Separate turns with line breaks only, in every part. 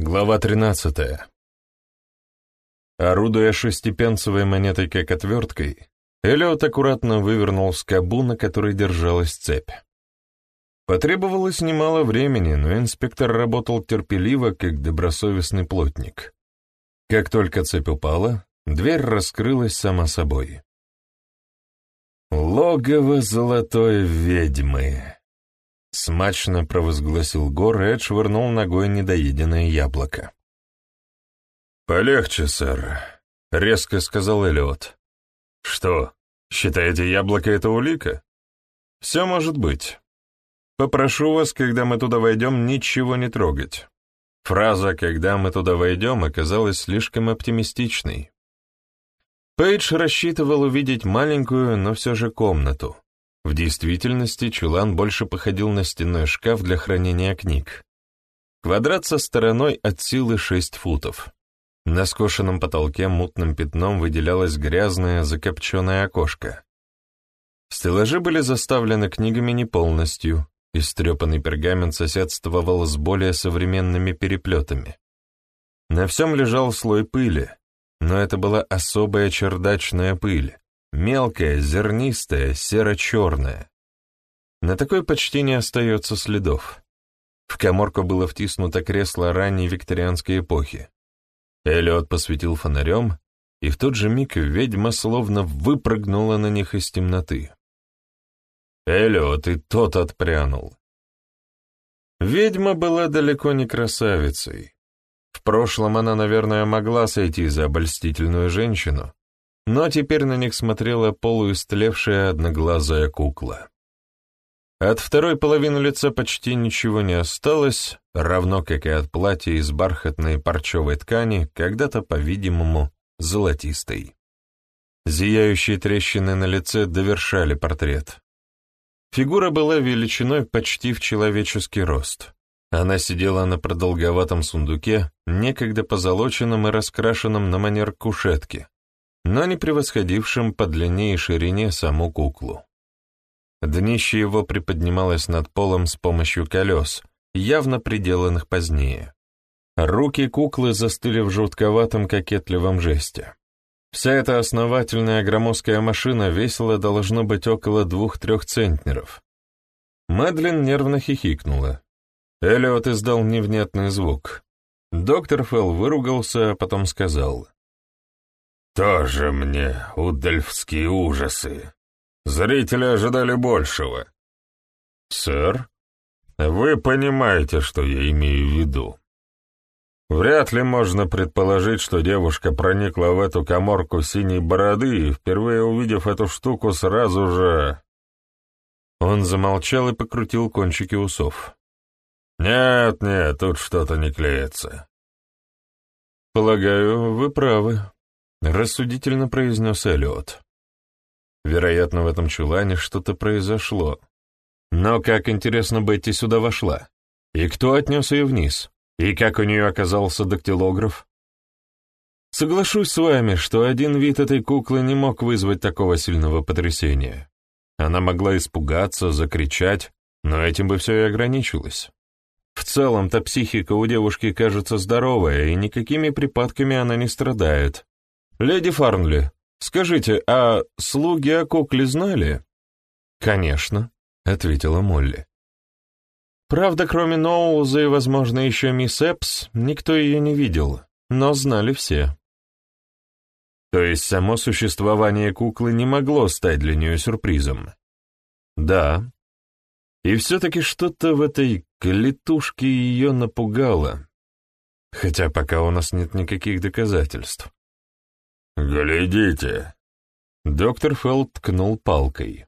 Глава 13. Орудуя шестипенцевой монетой как отверткой, Эллиот аккуратно вывернул скобу, на которой держалась цепь. Потребовалось немало времени, но инспектор работал терпеливо, как добросовестный плотник. Как только цепь упала, дверь раскрылась сама собой. «Логово золотой ведьмы!» Смачно провозгласил Гор и отшвырнул ногой недоеденное яблоко. «Полегче, сэр», — резко сказал Эллиот. «Что, считаете, яблоко — это улика? Все может быть. Попрошу вас, когда мы туда войдем, ничего не трогать». Фраза «когда мы туда войдем» оказалась слишком оптимистичной. Пейдж рассчитывал увидеть маленькую, но все же комнату, в действительности чулан больше походил на стенной шкаф для хранения книг. Квадрат со стороной от силы 6 футов. На скошенном потолке мутным пятном выделялось грязное закопченное окошко. Стеллажи были заставлены книгами не полностью, истрепанный пергамент соседствовал с более современными переплетами. На всем лежал слой пыли, но это была особая чердачная пыль, Мелкая, зернистая, серо-черная. На такой почти не остается следов. В коморку было втиснуто кресло ранней викторианской эпохи. Эллиот посветил фонарем, и в тот же миг ведьма словно выпрыгнула на них из темноты. Эллиот и тот отпрянул. Ведьма была далеко не красавицей. В прошлом она, наверное, могла сойти за обольстительную женщину, но теперь на них смотрела полуистлевшая одноглазая кукла. От второй половины лица почти ничего не осталось, равно как и от платья из бархатной парчевой ткани, когда-то, по-видимому, золотистой. Зияющие трещины на лице довершали портрет. Фигура была величиной почти в человеческий рост. Она сидела на продолговатом сундуке, некогда позолоченном и раскрашенном на манер кушетки, но не превосходившим по длине и ширине саму куклу. Днище его приподнималось над полом с помощью колес, явно приделанных позднее. Руки куклы застыли в жутковатом кокетливом жесте. Вся эта основательная громоздкая машина весила должно быть около двух-трех центнеров. Мэдлин нервно хихикнула. Эллиот издал невнятный звук. Доктор Фелл выругался, а потом сказал. Тоже мне удальфские ужасы. Зрители ожидали большего. Сэр, вы понимаете, что я имею в виду. Вряд ли можно предположить, что девушка проникла в эту коморку синей бороды и, впервые увидев эту штуку, сразу же... Он замолчал и покрутил кончики усов. «Нет, нет, тут что-то не клеится». «Полагаю, вы правы», — рассудительно произнес Эллиот. Вероятно, в этом чулане что-то произошло. Но как интересно Бетти сюда вошла? И кто отнес ее вниз? И как у нее оказался дактилограф? Соглашусь с вами, что один вид этой куклы не мог вызвать такого сильного потрясения. Она могла испугаться, закричать, но этим бы все и ограничилось. В целом-то психика у девушки кажется здоровая, и никакими припадками она не страдает, «Леди Фарнли, скажите, а слуги о кукле знали?» «Конечно», — ответила Молли. «Правда, кроме Ноуза и, возможно, еще мисс Эпс, никто ее не видел, но знали все». То есть само существование куклы не могло стать для нее сюрпризом? Да. И все-таки что-то в этой клетушке ее напугало. Хотя пока у нас нет никаких доказательств. «Глядите!» Доктор Фелд ткнул палкой.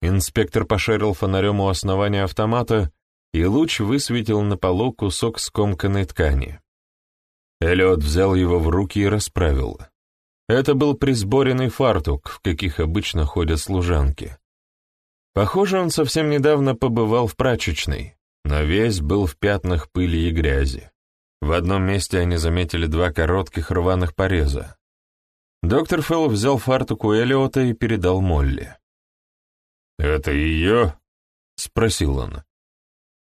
Инспектор пошарил фонарем у основания автомата, и луч высветил на полу кусок скомканной ткани. Эллиот взял его в руки и расправил. Это был присборенный фартук, в каких обычно ходят служанки. Похоже, он совсем недавно побывал в прачечной, но весь был в пятнах пыли и грязи. В одном месте они заметили два коротких рваных пореза. Доктор Фелл взял фартук у Эллиота и передал Молли. «Это ее?» — спросил он.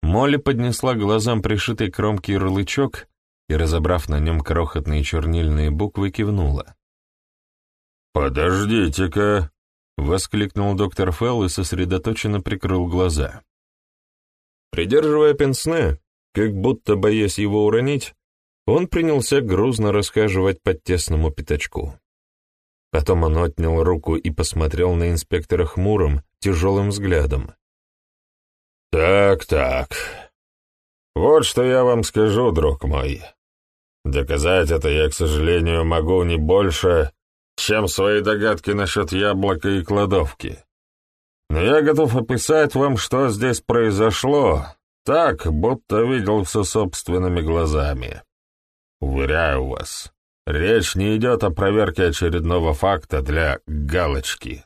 Молли поднесла глазам пришитый кромки ярлычок и, разобрав на нем крохотные чернильные буквы, кивнула. «Подождите-ка!» — воскликнул доктор Фелл и сосредоточенно прикрыл глаза. Придерживая пенсне, как будто боясь его уронить, он принялся грузно расхаживать по тесному пятачку. Потом он отнял руку и посмотрел на инспектора хмурым, тяжелым взглядом. «Так-так. Вот что я вам скажу, друг мой. Доказать это я, к сожалению, могу не больше, чем свои догадки насчет яблока и кладовки. Но я готов описать вам, что здесь произошло, так, будто видел все собственными глазами. Уверяю вас, речь не идет о проверке очередного факта для галочки.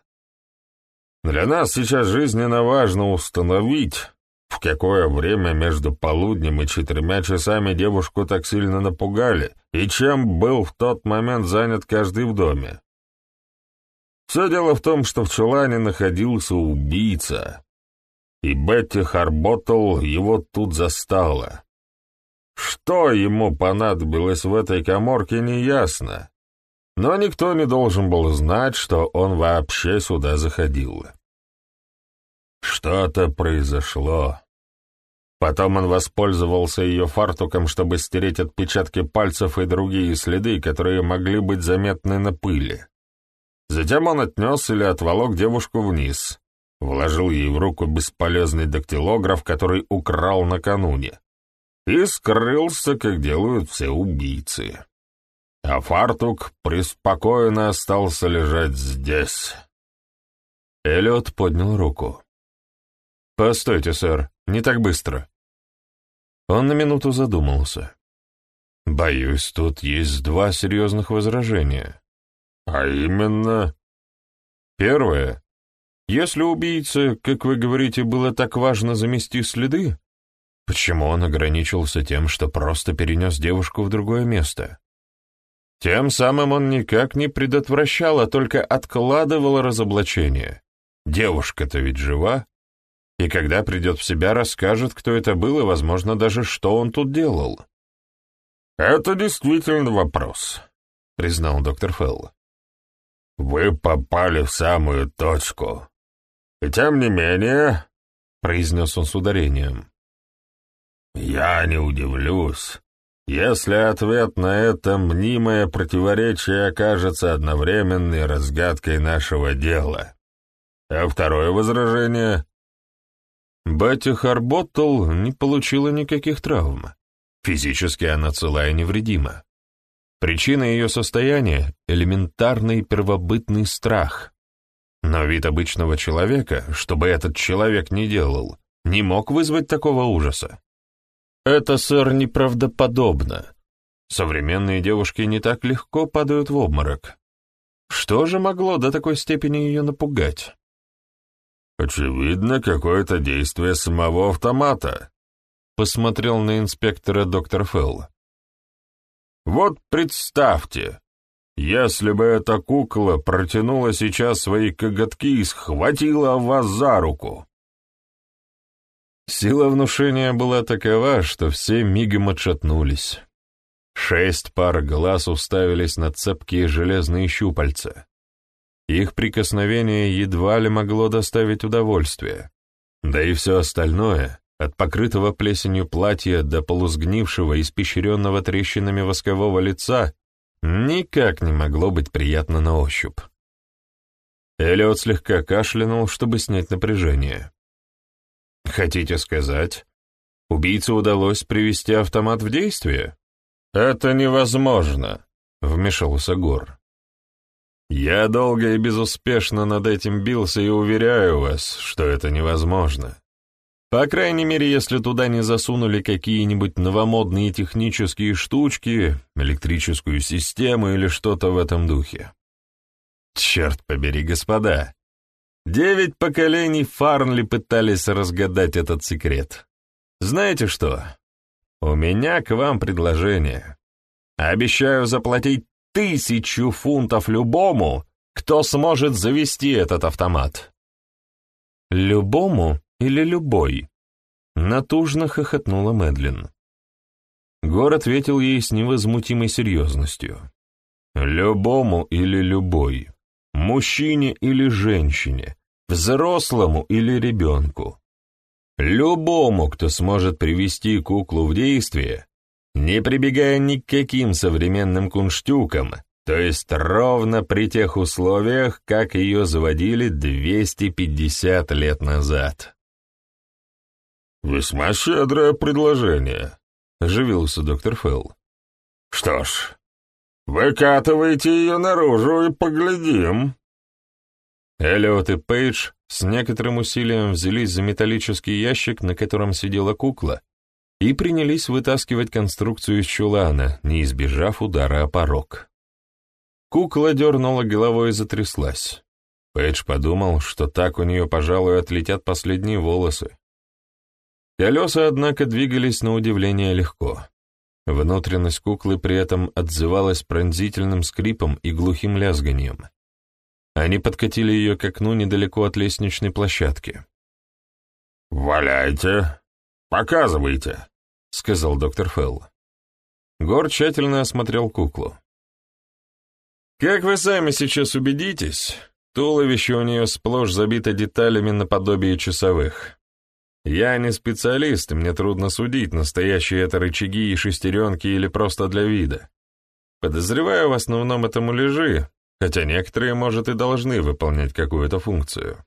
Для нас сейчас жизненно важно установить, в какое время между полуднем и четырьмя часами девушку так сильно напугали, и чем был в тот момент занят каждый в доме. Все дело в том, что в чулане находился убийца, и Бетти Харботтл его тут застала. Что ему понадобилось в этой коморке, неясно, но никто не должен был знать, что он вообще сюда заходил. Что-то произошло. Потом он воспользовался ее фартуком, чтобы стереть отпечатки пальцев и другие следы, которые могли быть заметны на пыли. Затем он отнес или отволок девушку вниз, вложил ей в руку бесполезный дактилограф, который украл накануне, и скрылся, как делают все убийцы. А фартук преспокойно остался лежать здесь. Эллиот поднял руку. «Постойте, сэр, не так быстро». Он на минуту задумался. «Боюсь, тут есть два серьезных возражения. А именно...» «Первое. Если убийце, как вы говорите, было так важно замести следы, почему он ограничился тем, что просто перенес девушку в другое место?» Тем самым он никак не предотвращал, а только откладывал разоблачение. Девушка-то ведь жива, и когда придет в себя, расскажет, кто это был и, возможно, даже что он тут делал. «Это действительно вопрос», — признал доктор Фелл. «Вы попали в самую точку. И тем не менее», — произнес он с ударением, — «я не удивлюсь, если ответ на это мнимое противоречие окажется одновременной разгадкой нашего дела. А второе возражение Батя Харботтл не получила никаких травм. Физически она цела и невредима. Причина ее состояния — элементарный первобытный страх. Но вид обычного человека, чтобы этот человек не делал, не мог вызвать такого ужаса. Это, сэр, неправдоподобно. Современные девушки не так легко падают в обморок. Что же могло до такой степени ее напугать? «Очевидно, какое-то действие самого автомата», — посмотрел на инспектора доктор Фелл. «Вот представьте, если бы эта кукла протянула сейчас свои коготки и схватила вас за руку». Сила внушения была такова, что все мигом отшатнулись. Шесть пар глаз уставились на цепкие железные щупальца. Их прикосновение едва ли могло доставить удовольствие. Да и все остальное, от покрытого плесенью платья до полусгнившего, испещренного трещинами воскового лица, никак не могло быть приятно на ощупь. Эллиот слегка кашлянул, чтобы снять напряжение. «Хотите сказать, убийце удалось привести автомат в действие?» «Это невозможно», — вмешался Гор. Я долго и безуспешно над этим бился и уверяю вас, что это невозможно. По крайней мере, если туда не засунули какие-нибудь новомодные технические штучки, электрическую систему или что-то в этом духе. Черт побери, господа. Девять поколений Фарнли пытались разгадать этот секрет. Знаете что? У меня к вам предложение. Обещаю заплатить тысячу фунтов любому, кто сможет завести этот автомат. Любому или любой? Натужно хохотнула Мэдлин. Гор ответил ей с невозмутимой серьезностью. «Любому или любой, мужчине или женщине, взрослому или ребенку, любому, кто сможет привести куклу в действие, не прибегая ни к каким современным кунштюкам, то есть ровно при тех условиях, как ее заводили 250 лет назад. «Весьма щедрое предложение», — оживился доктор Фелл. «Что ж, выкатывайте ее наружу и поглядим». Эллиот и Пейдж с некоторым усилием взялись за металлический ящик, на котором сидела кукла, и принялись вытаскивать конструкцию из чулана, не избежав удара о порог. Кукла дернула головой и затряслась. Пейдж подумал, что так у нее, пожалуй, отлетят последние волосы. Колеса, однако, двигались на удивление легко. Внутренность куклы при этом отзывалась пронзительным скрипом и глухим лязганием. Они подкатили ее к окну недалеко от лестничной площадки.
«Валяйте! Показывайте!» — сказал доктор Фелл.
Гор тщательно осмотрел куклу. «Как вы сами сейчас убедитесь, туловище у нее сплошь забито деталями наподобие часовых. Я не специалист, мне трудно судить, настоящие это рычаги и шестеренки или просто для вида. Подозреваю, в основном это муляжи, хотя некоторые, может, и должны выполнять какую-то функцию.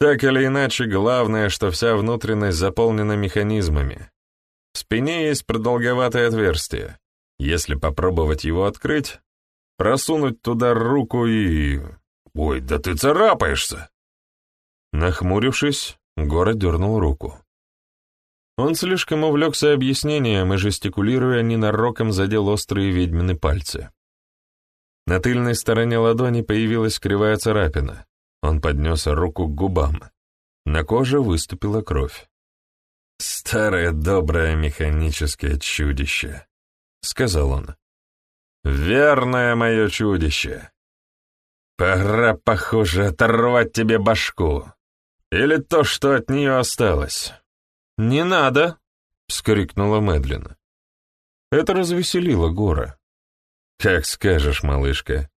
Так или иначе, главное, что вся внутренность заполнена механизмами. В спине есть продолговатое отверстие. Если попробовать его открыть, просунуть туда руку и... Ой, да ты царапаешься! Нахмурившись, Гора дернул руку. Он слишком увлекся объяснением и, жестикулируя, ненароком задел острые ведьмины пальцы. На тыльной стороне ладони появилась кривая царапина. Он поднес руку к губам. На коже выступила кровь. «Старое доброе механическое чудище», — сказал он. «Верное мое чудище. Пора, похоже, оторвать тебе башку. Или то, что от нее осталось». «Не надо!» — вскрикнула Мэдлин. Это развеселило Гора. «Как скажешь, малышка.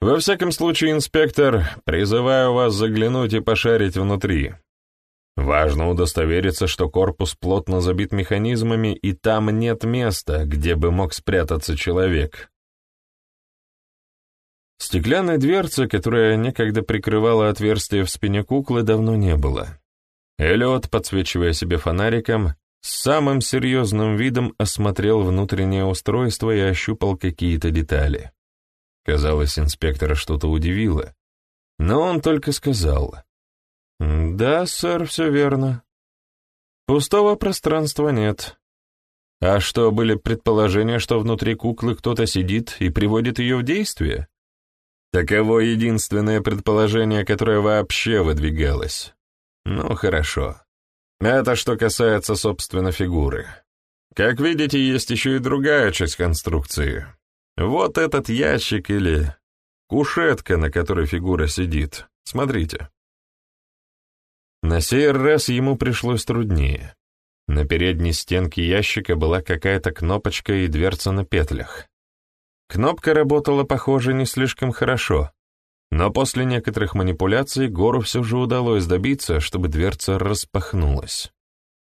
Во всяком случае, инспектор, призываю вас заглянуть и пошарить внутри. Важно удостовериться, что корпус плотно забит механизмами, и там нет места, где бы мог спрятаться человек». Стеклянной дверцы, которая некогда прикрывала отверстие в спине куклы, давно не было. Эллиот, подсвечивая себе фонариком, с самым серьезным видом осмотрел внутреннее устройство и ощупал какие-то детали. Казалось, инспектора что-то удивило, но он только сказал. «Да, сэр, все верно. Пустого пространства нет. А что, были предположения, что внутри куклы кто-то сидит и приводит ее в действие?» Таково единственное предположение, которое вообще выдвигалось. Ну, хорошо. Это что касается, собственно, фигуры. Как видите, есть еще и другая часть конструкции. Вот этот ящик или кушетка, на которой фигура сидит. Смотрите. На сей раз ему пришлось труднее. На передней стенке ящика была какая-то кнопочка и дверца на петлях. Кнопка работала, похоже, не слишком хорошо, но после некоторых манипуляций Гору все же удалось добиться, чтобы дверца распахнулась.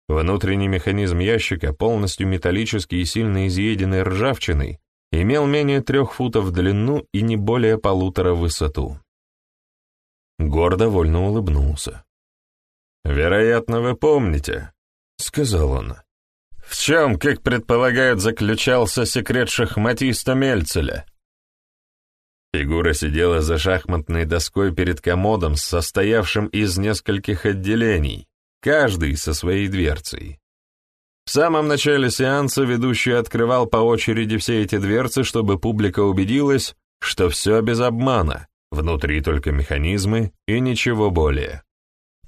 Внутренний механизм ящика, полностью металлический и сильно изъеденный ржавчиной, имел менее трех футов в длину и не более полутора в высоту. Гор довольно улыбнулся. «Вероятно, вы помните», — сказал он, — «в чем, как предполагают, заключался секрет шахматиста Мельцеля?» Фигура сидела за шахматной доской перед комодом, состоявшим из нескольких отделений, каждый со своей дверцей. В самом начале сеанса ведущий открывал по очереди все эти дверцы, чтобы публика убедилась, что все без обмана, внутри только механизмы и ничего более.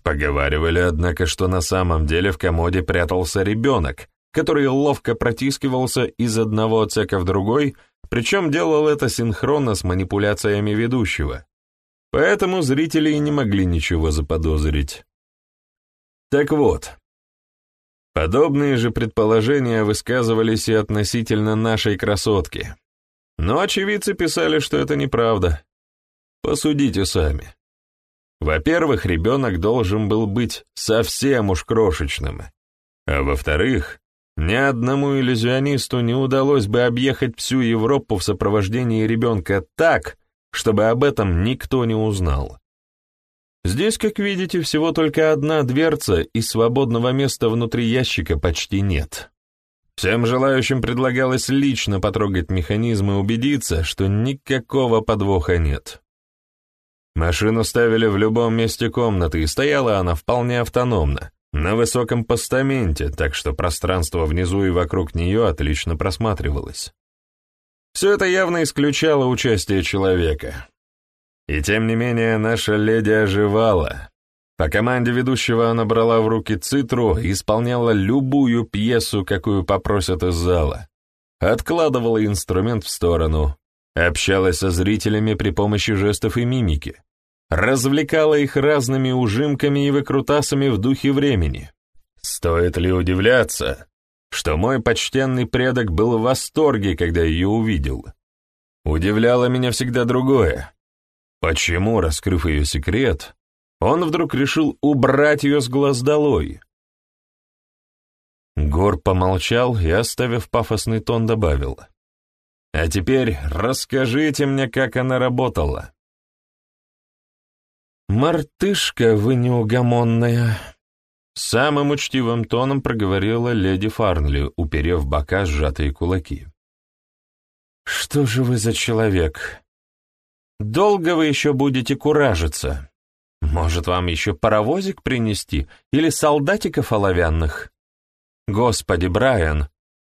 Поговаривали, однако, что на самом деле в комоде прятался ребенок, который ловко протискивался из одного отсека в другой, причем делал это синхронно с манипуляциями ведущего. Поэтому зрители и не могли ничего заподозрить. Так вот, Подобные же предположения высказывались и относительно нашей красотки. Но очевидцы писали, что это неправда. Посудите сами. Во-первых, ребенок должен был быть совсем уж крошечным. А во-вторых, ни одному иллюзионисту не удалось бы объехать всю Европу в сопровождении ребенка так, чтобы об этом никто не узнал. Здесь, как видите, всего только одна дверца, и свободного места внутри ящика почти нет. Всем желающим предлагалось лично потрогать механизм и убедиться, что никакого подвоха нет. Машину ставили в любом месте комнаты, и стояла она вполне автономно, на высоком постаменте, так что пространство внизу и вокруг нее отлично просматривалось. Все это явно исключало участие человека. И тем не менее наша леди оживала. По команде ведущего она брала в руки цитру и исполняла любую пьесу, какую попросят из зала. Откладывала инструмент в сторону, общалась со зрителями при помощи жестов и мимики, развлекала их разными ужимками и выкрутасами в духе времени. Стоит ли удивляться, что мой почтенный предок был в восторге, когда ее увидел? Удивляло меня всегда другое. Почему, раскрыв ее секрет, он вдруг решил убрать ее с глаз долой? Гор помолчал и, оставив пафосный тон, добавил. «А теперь расскажите мне, как она работала». «Мартышка вы неугомонная», — самым учтивым тоном проговорила леди Фарнли, уперев бока сжатые кулаки. «Что же вы за человек? Долго вы еще будете куражиться? Может, вам еще паровозик принести или солдатиков оловянных? Господи, Брайан,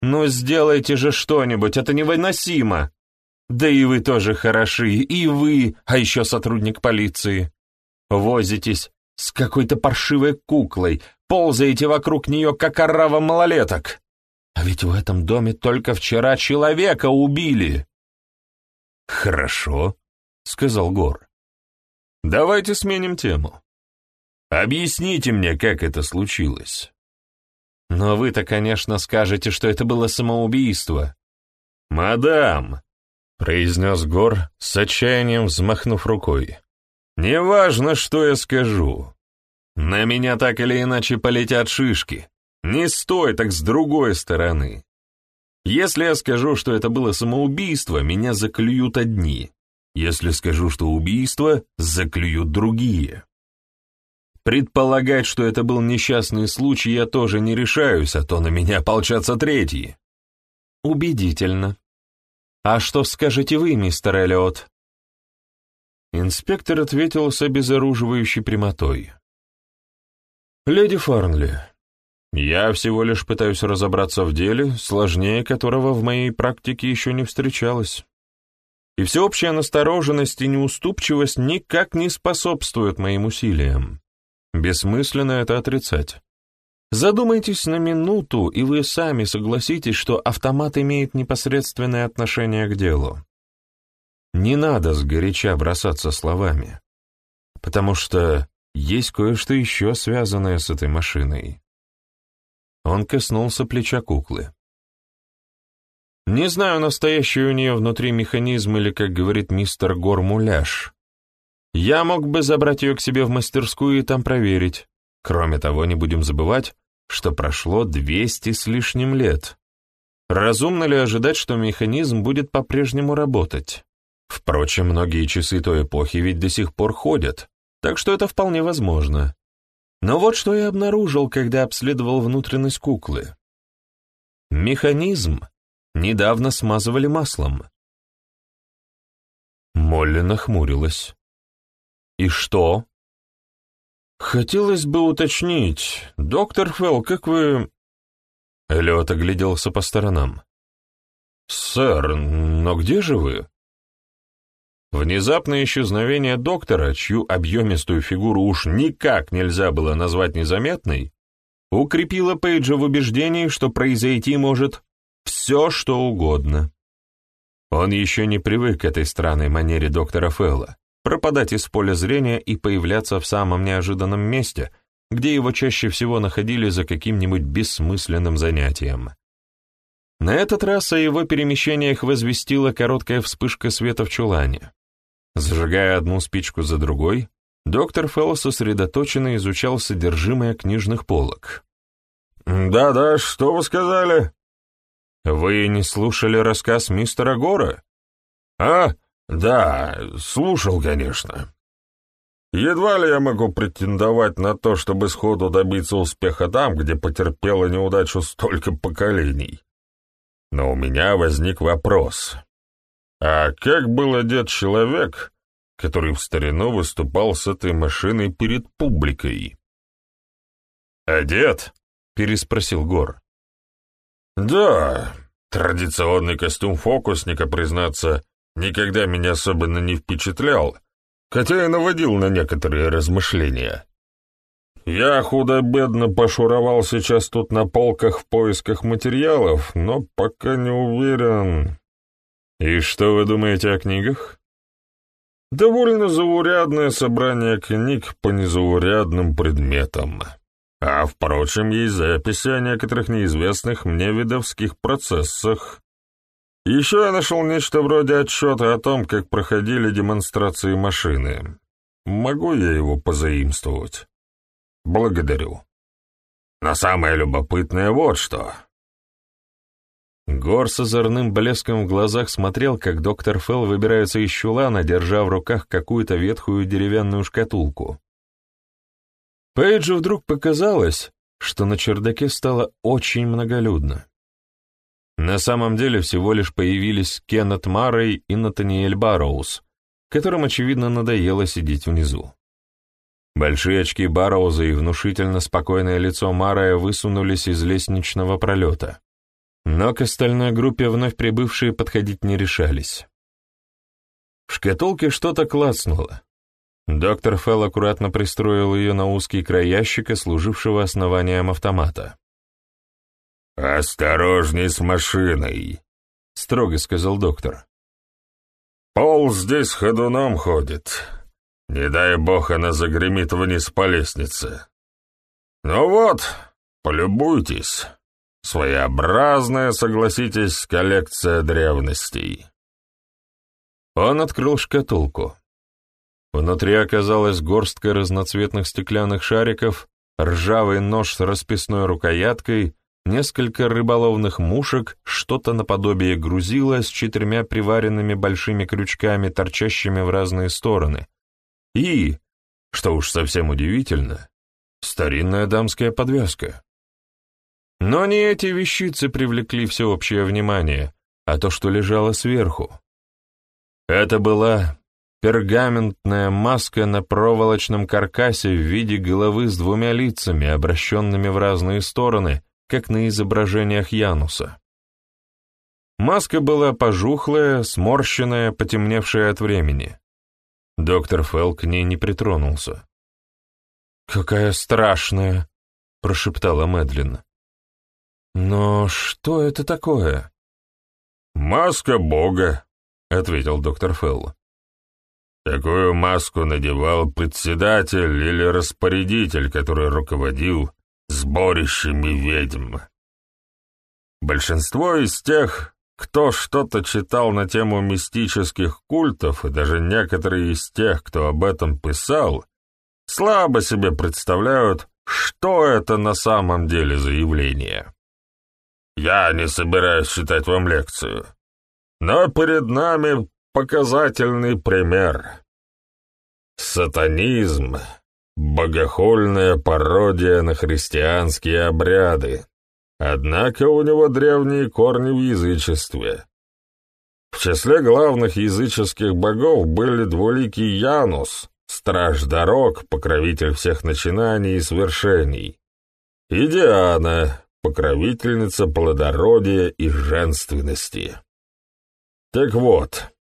ну сделайте же что-нибудь, это невыносимо! Да и вы тоже хороши, и вы, а еще сотрудник полиции. Возитесь с какой-то паршивой куклой, ползаете вокруг нее, как орава малолеток. А ведь в этом доме только вчера человека убили. Хорошо, сказал Гор. Давайте сменим тему. Объясните мне, как это случилось. Но вы-то, конечно, скажете, что это было самоубийство. Мадам, произнес Гор, с отчаянием взмахнув рукой. Неважно, что я скажу. На меня так или иначе полетят шишки. Не стой так с другой стороны. Если я скажу, что это было самоубийство, меня заклюют одни. Если скажу, что убийство, заклюют другие. Предполагать, что это был несчастный случай, я тоже не решаюсь, а то на меня ополчатся третьи. Убедительно. А что скажете вы, мистер Эллиот? Инспектор ответил с обезоруживающей прямотой. «Леди Фарнли, я всего лишь пытаюсь разобраться в деле, сложнее которого в моей практике еще не встречалось. И всеобщая настороженность и неуступчивость никак не способствуют моим усилиям. Бессмысленно это отрицать. Задумайтесь на минуту, и вы сами согласитесь, что автомат имеет непосредственное отношение к делу. Не надо сгоряча бросаться словами, потому что есть кое-что еще связанное с этой машиной. Он коснулся плеча куклы. Не знаю, настоящий у нее внутри механизм или, как говорит мистер Гор, муляж. Я мог бы забрать ее к себе в мастерскую и там проверить. Кроме того, не будем забывать, что прошло 200 с лишним лет. Разумно ли ожидать, что механизм будет по-прежнему работать? Впрочем, многие часы той эпохи ведь до сих пор ходят, так что это вполне возможно. Но вот что я обнаружил, когда обследовал внутренность куклы. Механизм недавно смазывали маслом. Молли нахмурилась. «И что?» «Хотелось бы уточнить. Доктор Фелл, как вы...» Эллиот огляделся по сторонам. «Сэр, но где же вы?» Внезапное исчезновение доктора, чью объемистую фигуру уж никак нельзя было назвать незаметной, укрепило Пейджа в убеждении, что произойти может все, что угодно. Он еще не привык к этой странной манере доктора Фелла пропадать из поля зрения и появляться в самом неожиданном месте, где его чаще всего находили за каким-нибудь бессмысленным занятием. На этот раз о его перемещениях возвестила короткая вспышка света в чулане. Зажигая одну спичку за другой, доктор Фелл сосредоточенно изучал содержимое книжных полок.
«Да-да, что вы сказали?»
«Вы не слушали рассказ мистера Гора?»
«А, да, слушал, конечно. Едва ли я могу претендовать на то, чтобы сходу добиться успеха там, где потерпело неудачу столько поколений. Но у меня возник вопрос. А как был одет человек, который в старину выступал с этой машиной перед публикой?
«Одет?» — переспросил Гор.
«Да, традиционный костюм фокусника, признаться, никогда меня особенно не впечатлял, хотя и наводил на некоторые размышления. Я худо-бедно пошуровал сейчас тут на полках в поисках материалов, но пока не уверен.
И что вы думаете о книгах?
Довольно заурядное собрание книг по незаурядным предметам. А, впрочем, есть записи о некоторых неизвестных мне видовских процессах, еще я нашел нечто вроде отчета о том, как проходили демонстрации машины. Могу я его позаимствовать? Благодарю. Но самое любопытное вот что.
Гор с озорным блеском в глазах смотрел, как доктор Фелл выбирается из чулана, держа в руках какую-то ветхую деревянную шкатулку. Пейджу вдруг показалось, что на чердаке стало очень многолюдно. На самом деле всего лишь появились Кеннет Маррей и Натаниэль Барроуз, которым, очевидно, надоело сидеть внизу. Большие очки Барроуза и внушительно спокойное лицо Марая высунулись из лестничного пролета. Но к остальной группе вновь прибывшие подходить не решались. В шкатулке что-то клацнуло. Доктор Фелл аккуратно пристроил ее на узкий край ящика, служившего основанием автомата.
«Осторожней с машиной», — строго сказал доктор. «Пол здесь ходуном ходит. Не дай бог она загремит вниз по лестнице. Ну вот, полюбуйтесь. Своеобразная, согласитесь, коллекция древностей».
Он открыл шкатулку. Внутри оказалась горстка разноцветных стеклянных шариков, ржавый нож с расписной рукояткой — несколько рыболовных мушек, что-то наподобие грузила с четырьмя приваренными большими крючками, торчащими в разные стороны, и, что уж совсем удивительно, старинная дамская подвязка. Но не эти вещицы привлекли всеобщее внимание, а то, что лежало сверху. Это была пергаментная маска на проволочном каркасе в виде головы с двумя лицами, обращенными в разные стороны, как на изображениях Януса. Маска была пожухлая, сморщенная, потемневшая от времени. Доктор Фелл к ней не притронулся. «Какая страшная!» — прошептала Мэдлин. «Но что это такое?»
«Маска Бога», — ответил доктор Фелл. «Такую маску надевал председатель или распорядитель, который руководил сборищами ведьм. Большинство из тех, кто что-то читал на тему мистических культов, и даже некоторые из тех, кто об этом писал, слабо себе представляют, что это на самом деле за явление. Я не собираюсь читать вам лекцию, но перед нами показательный пример. Сатанизм Богохульная пародия на христианские обряды. Однако у него древние корни в язычестве. В числе главных языческих богов были двуликий Янус, страж дорог, покровитель всех начинаний и свершений, и Диана, покровительница плодородия и женственности. Так вот,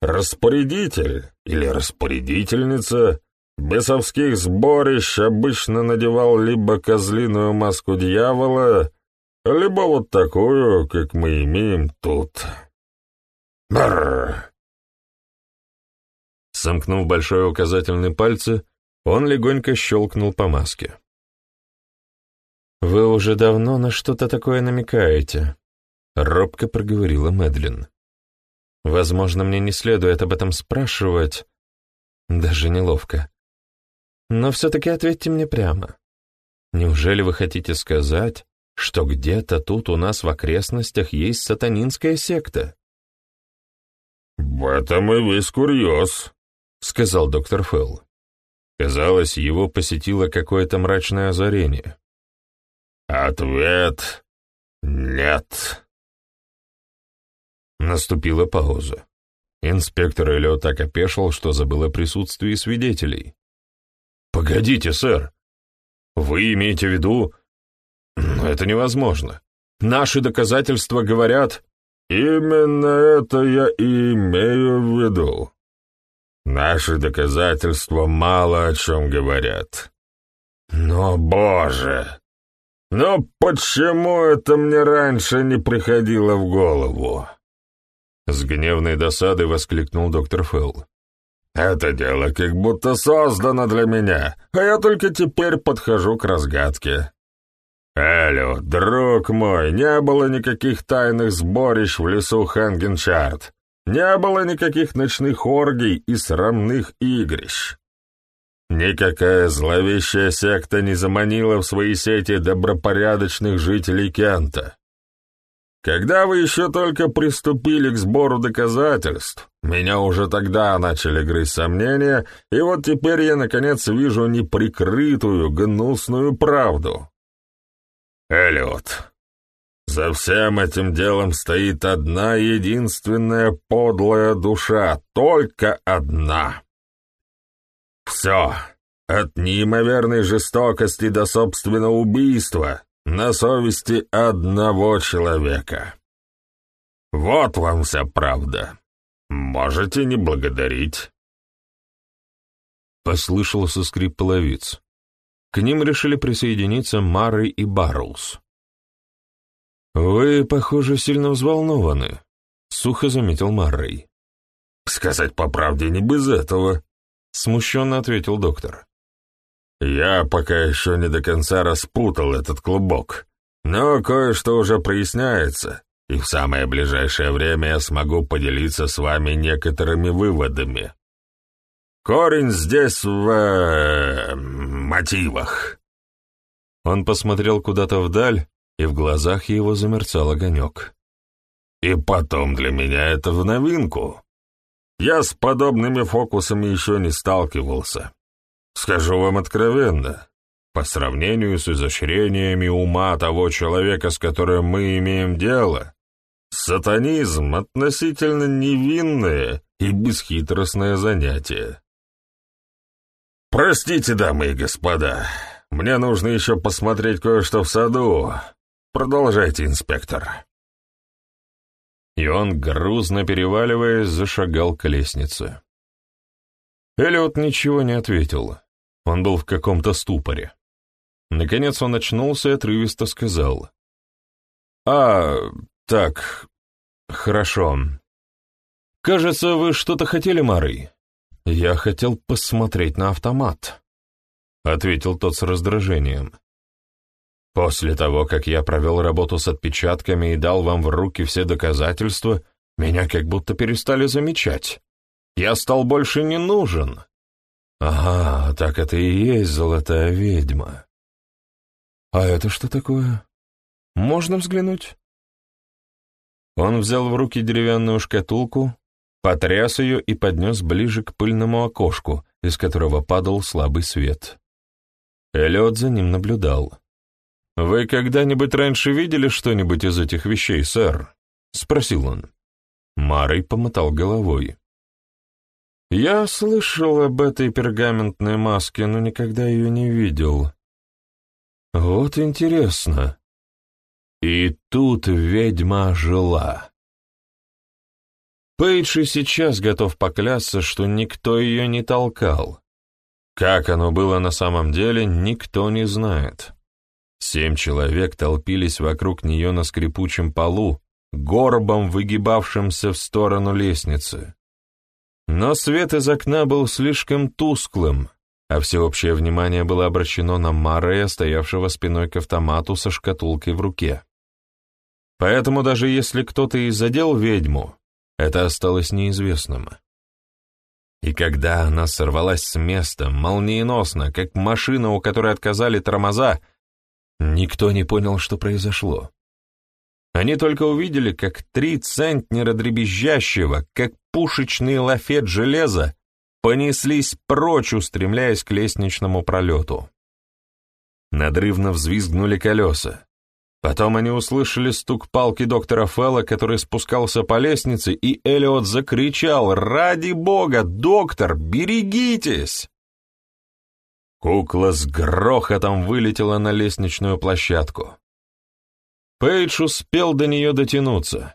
распорядитель или распорядительница Бесовских сборищ обычно надевал либо козлиную маску дьявола, либо вот такую, как мы имеем тут. Бррр.
Сомкнув большой указательный пальцы, он легонько щелкнул по маске. «Вы уже давно на что-то такое намекаете», — робко проговорила Мэдлин. «Возможно, мне не следует об этом спрашивать, даже неловко. Но все-таки ответьте мне прямо. Неужели вы хотите сказать, что где-то тут у нас в окрестностях есть сатанинская секта?»
«В этом и весь курьез», — сказал доктор Фелл. Казалось, его посетило какое-то мрачное озарение. «Ответ — нет». Наступила пауза. Инспектор Эллио так опешил, что забыл о присутствии свидетелей. «Погодите, сэр. Вы имеете в виду... Но это невозможно. Наши доказательства говорят...» «Именно это я и имею в виду. Наши доказательства мало о чем говорят. Но, боже, но почему это мне раньше не приходило в голову?» С гневной досадой воскликнул доктор Фелл. «Это дело как будто создано для меня, а я только теперь подхожу к разгадке. Эллиот, друг мой, не было никаких тайных сборищ в лесу Хангенчарт, не было никаких ночных оргий и срамных игрищ. Никакая зловещая секта не заманила в свои сети добропорядочных жителей Кента. Когда вы еще только приступили к сбору доказательств, меня уже тогда начали грызть сомнения, и вот теперь я, наконец, вижу неприкрытую, гнусную правду. Эллиот, за всем этим делом стоит одна единственная подлая душа, только одна. Все, от неимоверной жестокости до собственного убийства, на совести одного человека. Вот вам вся правда. Можете не благодарить. Послышался скрип половиц. К ним решили присоединиться Мары и Барроуз. «Вы, похоже, сильно взволнованы», — сухо заметил Маррей. «Сказать по правде не без этого», — смущенно ответил доктор. Я пока еще не до конца распутал этот клубок, но кое-что уже проясняется, и в самое ближайшее время я смогу поделиться с вами некоторыми выводами. Корень здесь в... Э, мотивах. Он посмотрел куда-то вдаль, и в глазах его замерцал огонек. И потом для меня это в новинку. Я с подобными фокусами еще не сталкивался. Скажу вам откровенно, по сравнению с изощрениями ума того человека, с которым мы имеем дело, сатанизм — относительно невинное и бесхитростное занятие. Простите, дамы и господа, мне нужно еще посмотреть кое-что в саду. Продолжайте, инспектор. И он, грузно переваливаясь, зашагал к лестнице. Эллиот ничего не ответил. Он был в каком-то ступоре. Наконец он очнулся и отрывисто сказал. «А, так, хорошо. Кажется, вы что-то хотели, Марый?» «Я хотел посмотреть на автомат», — ответил тот с раздражением. «После того, как я провел работу с отпечатками и дал вам в руки все доказательства, меня как будто перестали замечать. Я стал больше не нужен. Ага, так это и есть золотая ведьма. А это что такое? Можно взглянуть? Он взял в руки деревянную шкатулку, потряс ее и поднес ближе к пыльному окошку, из которого падал слабый свет. Эллиот за ним наблюдал. «Вы когда-нибудь раньше видели что-нибудь из этих вещей, сэр?» — спросил он. Марой помотал головой. Я слышал об этой пергаментной маске, но никогда ее не видел. Вот интересно. И тут ведьма жила. Пейдж и сейчас готов поклясться, что никто ее не толкал. Как оно было на самом деле, никто не знает. Семь человек толпились вокруг нее на скрипучем полу, горбом выгибавшимся в сторону лестницы. Но свет из окна был слишком тусклым,
а всеобщее внимание было обращено на Марея, стоявшего спиной к автомату со шкатулкой в руке. Поэтому даже если кто-то и задел ведьму, это осталось неизвестным. И когда она сорвалась с места, молниеносно, как машина, у которой отказали тормоза, никто не понял, что произошло. Они только увидели, как три центнера дребезжащего, как пушечный лафет железа, понеслись прочь, устремляясь к лестничному пролету. Надрывно взвизгнули колеса. Потом они услышали стук палки доктора Фелла, который спускался по лестнице, и Элиот закричал «Ради бога, доктор, берегитесь!» Кукла с грохотом вылетела на лестничную площадку. Пейдж успел до нее дотянуться.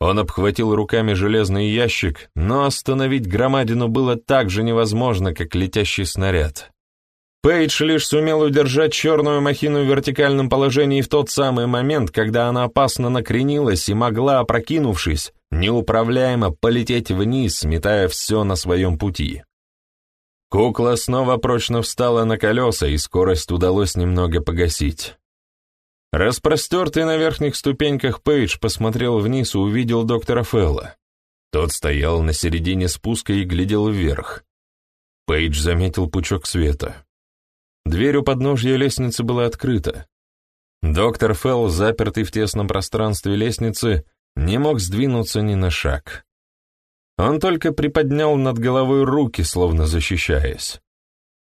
Он обхватил руками железный ящик, но остановить громадину было так же невозможно, как летящий снаряд. Пейдж лишь сумел удержать черную махину в вертикальном положении в тот самый момент, когда она опасно накренилась и могла, опрокинувшись, неуправляемо полететь вниз, сметая все на своем пути. Кукла снова прочно встала на колеса, и скорость удалось немного погасить. Распростертый на верхних ступеньках Пейдж посмотрел вниз и увидел доктора Фелла. Тот стоял на середине спуска и глядел вверх. Пейдж заметил пучок света. Дверь у подножья лестницы была открыта. Доктор Фелл, запертый в тесном пространстве лестницы, не мог сдвинуться ни на шаг. Он только приподнял над головой руки, словно защищаясь.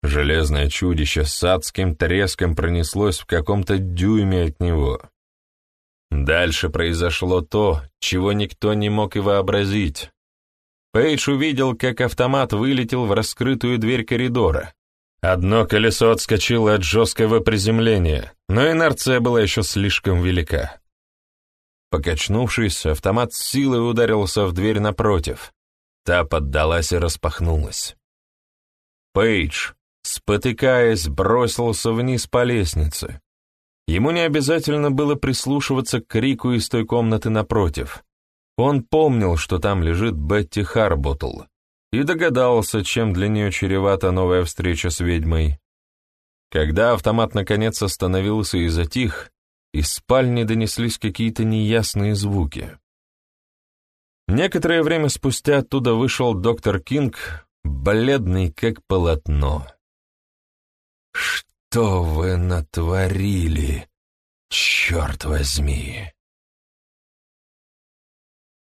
Железное чудище с адским треском пронеслось в каком-то дюйме от него. Дальше произошло то, чего никто не мог и вообразить. Пейдж увидел, как автомат вылетел в раскрытую дверь коридора, Одно колесо отскочило от жесткого приземления, но инерция была еще слишком велика. Покачнувшись, автомат с силой ударился в дверь напротив. Та поддалась и распахнулась. Пейдж, спотыкаясь, бросился вниз по лестнице. Ему не обязательно было прислушиваться к крику из той комнаты напротив. Он помнил, что там лежит Бетти Харботл и догадался, чем для нее чревата новая встреча с ведьмой. Когда автомат наконец остановился и затих, из спальни донеслись какие-то неясные звуки. Некоторое время спустя оттуда вышел доктор Кинг, бледный как полотно. «Что вы натворили, черт возьми?»